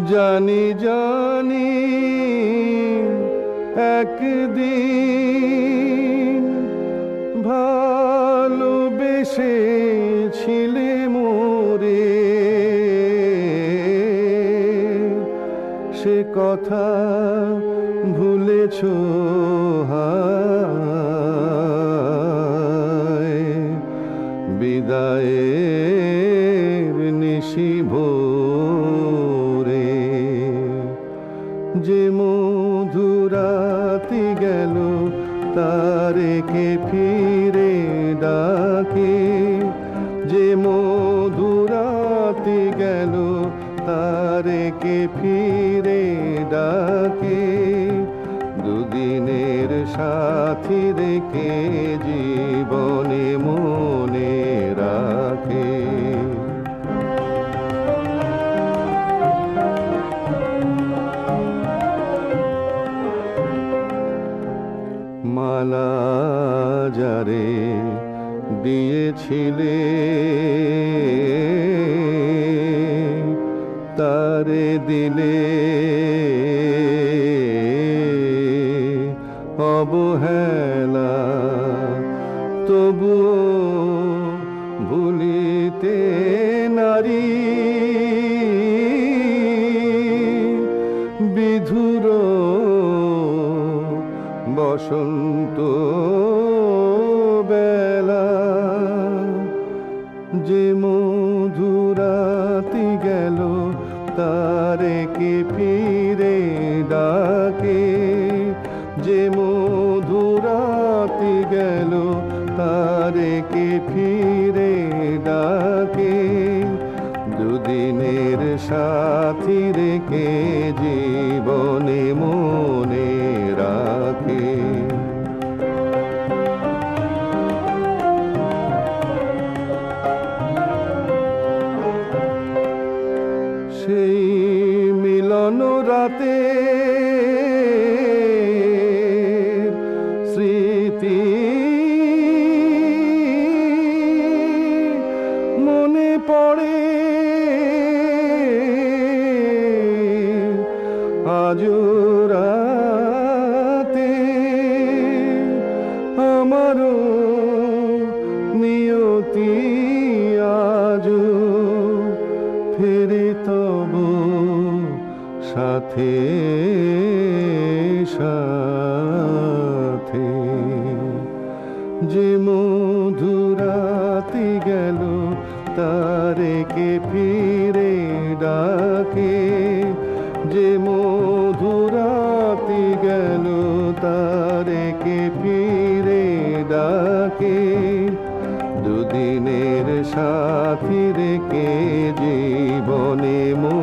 জানি জানি একদিন ভালোবেসে ছিলে মোরে। সে কথা ভুলেছ মধুরাতি গেল তারে কে ফিরে ডাকে। যে মধুরাতি গেল তারে কে ফিরে ডাকে। দুদিনের সাথী রেখে জীবনে মনে মালা যারে দিয়েছিলে। তারে দিলে অবহেলা তবুও ভুলিতে বসন্ত বেলা যে মধুরাতি গেল, তারে কি ফিরে ডাকে? যে মধুরাতি গেল, তারে কি ফিরে ডাকে? দুদিনের সাথী রেখে জীবনে মনে রাতে স্মৃতি। মনে পড়ে আজ রাতে নিয়তি আজ ফেরে তব সাথে সাথে। যে মধুরাতি গেল, তারে কে ফিরে ডাকে? যে মধুরাতি গেল, তারে কে ফিরে ডাকে? দুদিনের সাথী রেখে জীবনে মো